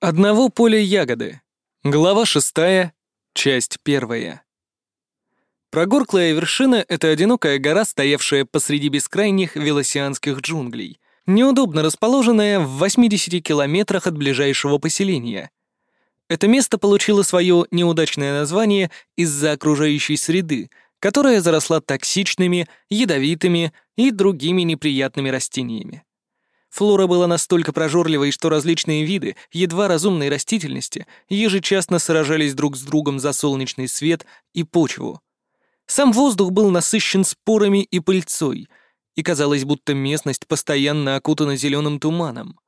Одного поля ягоды. Глава шестая, часть первая. Прогорклая вершина — это одинокая гора, стоявшая посреди бескрайних велосианских джунглей, неудобно расположенная в 80 километрах от ближайшего поселения. Это место получило свое неудачное название из-за окружающей среды, которая заросла токсичными, ядовитыми и другими неприятными растениями. Флора была настолько прожорливой, что различные виды едва разумной растительности ежечасно сражались друг с другом за солнечный свет и почву. Сам воздух был насыщен спорами и пыльцой, и казалось, будто местность постоянно окутана зеленым туманом.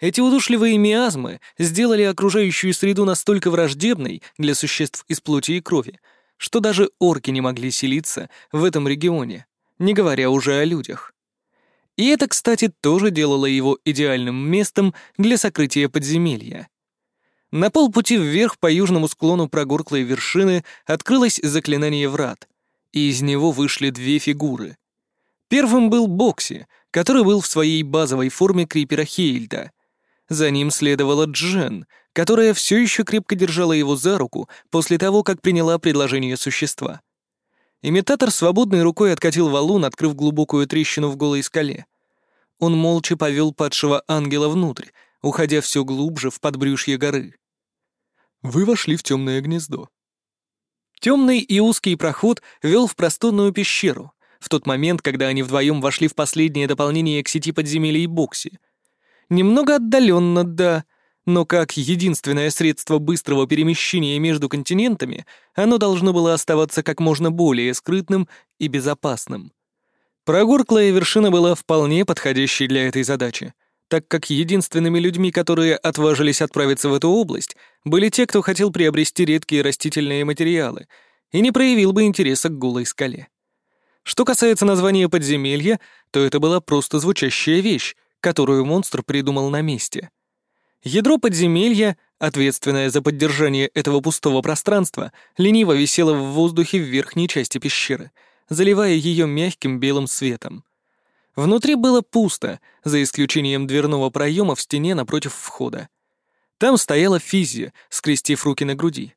Эти удушливые миазмы сделали окружающую среду настолько враждебной для существ из плоти и крови, что даже орки не могли селиться в этом регионе, не говоря уже о людях. И это, кстати, тоже делало его идеальным местом для сокрытия подземелья. На полпути вверх по южному склону прогорклой вершины открылось заклинание врат, и из него вышли две фигуры. Первым был Бокси, который был в своей базовой форме крипера Хейльда. За ним следовала Джен, которая все еще крепко держала его за руку после того, как приняла предложение существа. Имитатор свободной рукой откатил валун, открыв глубокую трещину в голой скале. Он молча повел падшего ангела внутрь, уходя все глубже в подбрюшье горы. Вы вошли в темное гнездо. Темный и узкий проход вел в просторную пещеру, в тот момент, когда они вдвоем вошли в последнее дополнение к сети подземелий Бокси. Немного отдаленно, да, но как единственное средство быстрого перемещения между континентами, оно должно было оставаться как можно более скрытным и безопасным. Прогорклая вершина была вполне подходящей для этой задачи, так как единственными людьми, которые отважились отправиться в эту область, были те, кто хотел приобрести редкие растительные материалы и не проявил бы интереса к голой скале. Что касается названия подземелья, то это была просто звучащая вещь, которую монстр придумал на месте — Ядро подземелья, ответственное за поддержание этого пустого пространства, лениво висело в воздухе в верхней части пещеры, заливая ее мягким белым светом. Внутри было пусто, за исключением дверного проема в стене напротив входа. Там стояла Физия, скрестив руки на груди.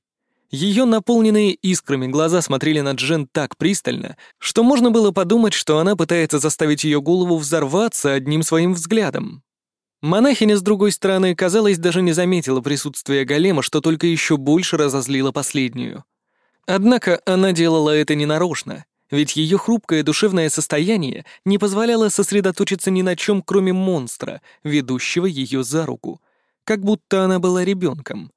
Ее наполненные искрами глаза смотрели на Джен так пристально, что можно было подумать, что она пытается заставить ее голову взорваться одним своим взглядом. Монахиня, с другой стороны, казалось, даже не заметила присутствия голема, что только еще больше разозлило последнюю. Однако она делала это ненарочно, ведь ее хрупкое душевное состояние не позволяло сосредоточиться ни на чем, кроме монстра, ведущего ее за руку, как будто она была ребенком.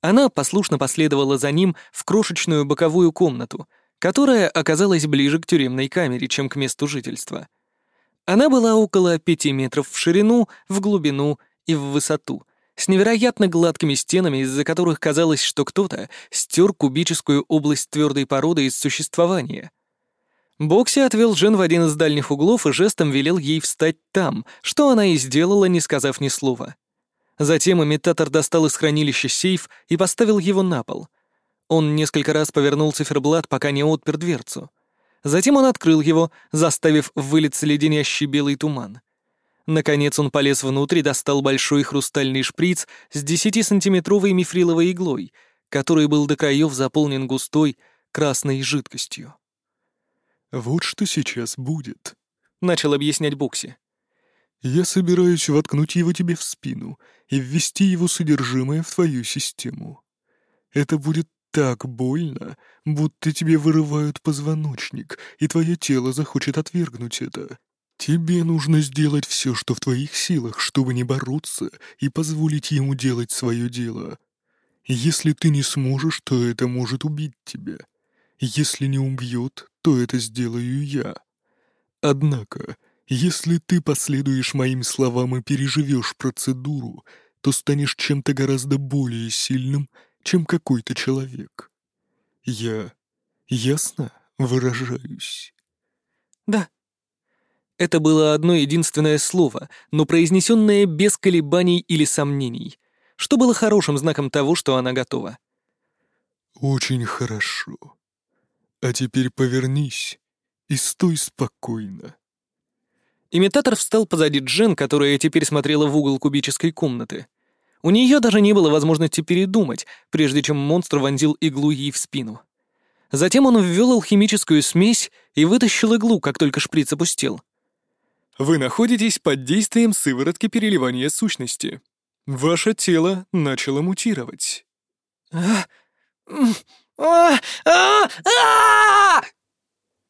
Она послушно последовала за ним в крошечную боковую комнату, которая оказалась ближе к тюремной камере, чем к месту жительства — она была около пяти метров в ширину, в глубину и в высоту, с невероятно гладкими стенами, из-за которых казалось, что кто-то стер кубическую область твердой породы из существования. Бокси отвел Жен в один из дальних углов и жестом велел ей встать там, что она и сделала, не сказав ни слова. Затем имитатор достал из хранилища сейф и поставил его на пол. Он несколько раз повернул циферблат, пока не отпер дверцу. Затем он открыл его, заставив вылиться леденящий белый туман. Наконец он полез внутрь и достал большой хрустальный шприц с 10-сантиметровой мифриловой иглой, который был до краев заполнен густой красной жидкостью. «Вот что сейчас будет», — начал объяснять Бокси. «Я собираюсь воткнуть его тебе в спину и ввести его содержимое в твою систему. Это будет так больно, будто тебе вырывают позвоночник, и твое тело захочет отвергнуть это. Тебе нужно сделать все, что в твоих силах, чтобы не бороться и позволить ему делать свое дело. Если ты не сможешь, то это может убить тебя. Если не убьет, то это сделаю я. Однако, если ты последуешь моим словам и переживешь процедуру, то станешь чем-то гораздо более сильным чем какой-то человек. Я ясно выражаюсь?» «Да». Это было одно единственное слово, но произнесенное без колебаний или сомнений, что было хорошим знаком того, что она готова. «Очень хорошо. А теперь повернись и стой спокойно». Имитатор встал позади Джен, которая теперь смотрела в угол кубической комнаты. У нее даже не было возможности передумать, прежде чем монстр вонзил иглу ей в спину. Затем он ввел алхимическую смесь и вытащил иглу, как только шприц опустил. Вы находитесь под действием сыворотки переливания сущности. Ваше тело начало мутировать.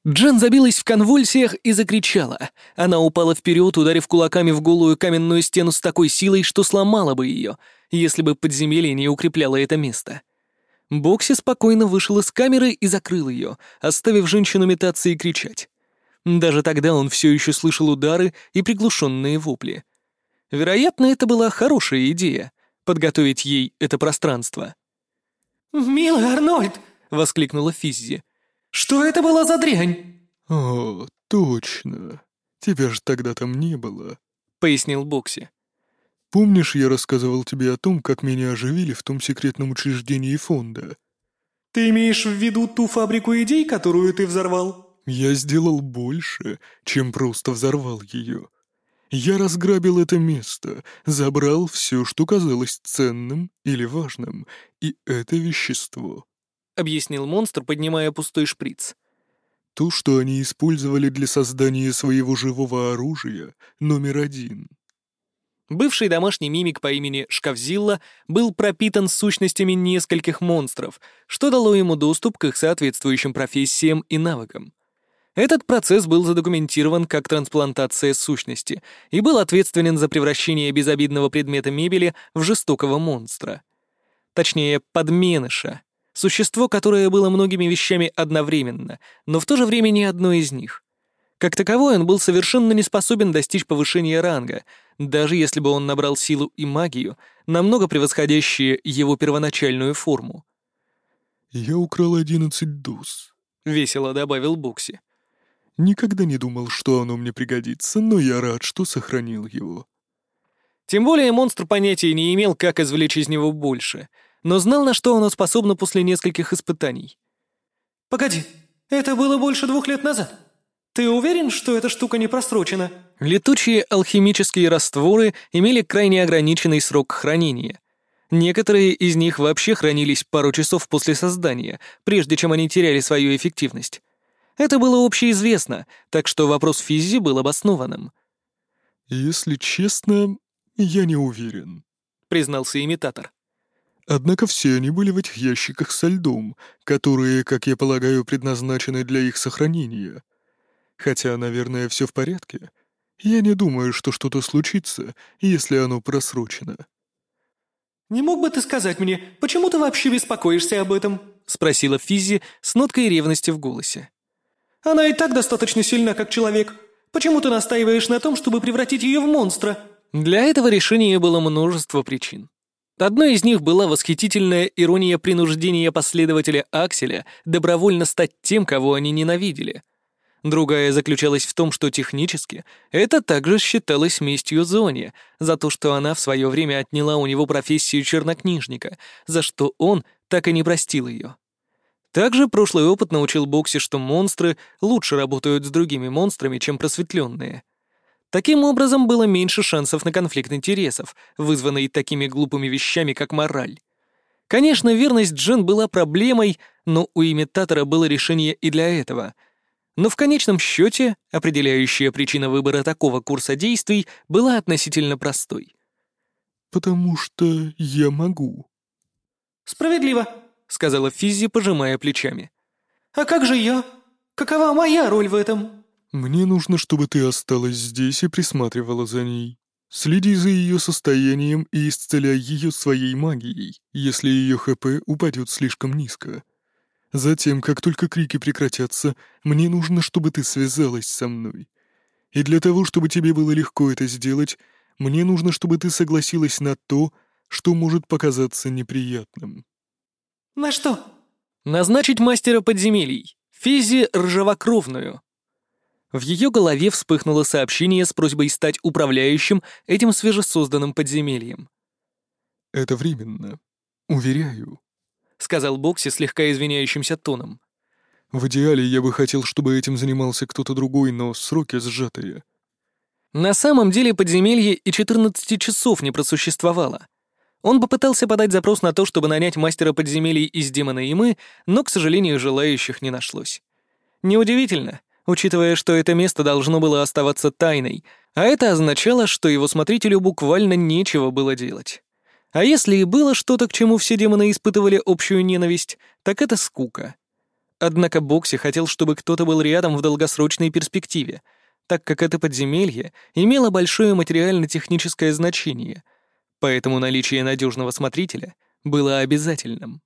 Джен забилась в конвульсиях и закричала. Она упала вперед, ударив кулаками в голую каменную стену с такой силой, что сломала бы ее, если бы подземелье не укрепляло это место. Бокси спокойно вышел из камеры и закрыл ее, оставив женщину метаться и кричать. Даже тогда он все еще слышал удары и приглушенные вопли. Вероятно, это была хорошая идея — подготовить ей это пространство. «Милый Арнольд!» — воскликнула Физзи. Что это была за дрянь?» «О, точно. Тебя же тогда там не было», — пояснил Бокси. «Помнишь, я рассказывал тебе о том, как меня оживили в том секретном учреждении фонда?» «Ты имеешь в виду ту фабрику идей, которую ты взорвал?» «Я сделал больше, чем просто взорвал ее. Я разграбил это место, забрал все, что казалось ценным или важным, и это вещество. — объяснил монстр, поднимая пустой шприц. «То, что они использовали для создания своего живого оружия, номер один». Бывший домашний мимик по имени Шкафзилла был пропитан сущностями нескольких монстров, что дало ему доступ к их соответствующим профессиям и навыкам. Этот процесс был задокументирован как трансплантация сущности и был ответственен за превращение безобидного предмета мебели в жестокого монстра. Точнее, подменыша, Существо, которое было многими вещами одновременно, но в то же время не одно из них. Как таковой он был совершенно не способен достичь повышения ранга, даже если бы он набрал силу и магию, намного превосходящие его первоначальную форму. «Я украл одиннадцать дуз», — весело добавил Букси. «Никогда не думал, что оно мне пригодится, но я рад, что сохранил его». Тем более монстр понятия не имел, как извлечь из него больше — но знал, на что оно способно после нескольких испытаний. «Погоди, это было больше двух лет назад. Ты уверен, что эта штука не просрочена?» Летучие алхимические растворы имели крайне ограниченный срок хранения. Некоторые из них вообще хранились пару часов после создания, прежде чем они теряли свою эффективность. Это было общеизвестно, так что вопрос физи был обоснованным. «Если честно, я не уверен», — признался имитатор. Однако все они были в этих ящиках со льдом, которые, как я полагаю, предназначены для их сохранения. Хотя, наверное, все в порядке. Я не думаю, что что-то случится, если оно просрочено. «Не мог бы ты сказать мне, почему ты вообще беспокоишься об этом?» — спросила Физи с ноткой ревности в голосе. «Она и так достаточно сильна, как человек. Почему ты настаиваешь на том, чтобы превратить ее в монстра?» Для этого решения было множество причин. Одной из них была восхитительная ирония принуждения последователя Акселя добровольно стать тем, кого они ненавидели. Другая заключалась в том, что технически это также считалось местью Зоне за то, что она в свое время отняла у него профессию чернокнижника, за что он так и не простил ее. Также прошлый опыт научил Бокси, что монстры лучше работают с другими монстрами, чем просветленные — Таким образом, было меньше шансов на конфликт интересов, вызванный такими глупыми вещами, как мораль. Конечно, верность Джен была проблемой, но у имитатора было решение и для этого. Но в конечном счете, определяющая причина выбора такого курса действий была относительно простой. «Потому что я могу». «Справедливо», — сказала Физзи, пожимая плечами. «А как же я? Какова моя роль в этом?» «Мне нужно, чтобы ты осталась здесь и присматривала за ней. Следи за ее состоянием и исцеляй ее своей магией, если ее ХП упадет слишком низко. Затем, как только крики прекратятся, мне нужно, чтобы ты связалась со мной. И для того, чтобы тебе было легко это сделать, мне нужно, чтобы ты согласилась на то, что может показаться неприятным». «На что?» «Назначить мастера подземелий. Физи ржавокровную», в ее голове вспыхнуло сообщение с просьбой стать управляющим этим свежесозданным подземельем. «Это временно. Уверяю», — сказал Бокси слегка извиняющимся тоном. «В идеале я бы хотел, чтобы этим занимался кто-то другой, но сроки сжатые». На самом деле подземелье и 14 часов не просуществовало. Он попытался подать запрос на то, чтобы нанять мастера подземелий из демона Имы, но, к сожалению, желающих не нашлось. Неудивительно, учитывая, что это место должно было оставаться тайной, а это означало, что его смотрителю буквально нечего было делать. А если и было что-то, к чему все демоны испытывали общую ненависть, так это скука. Однако Бокси хотел, чтобы кто-то был рядом в долгосрочной перспективе, так как это подземелье имело большое материально-техническое значение, поэтому наличие надежного смотрителя было обязательным.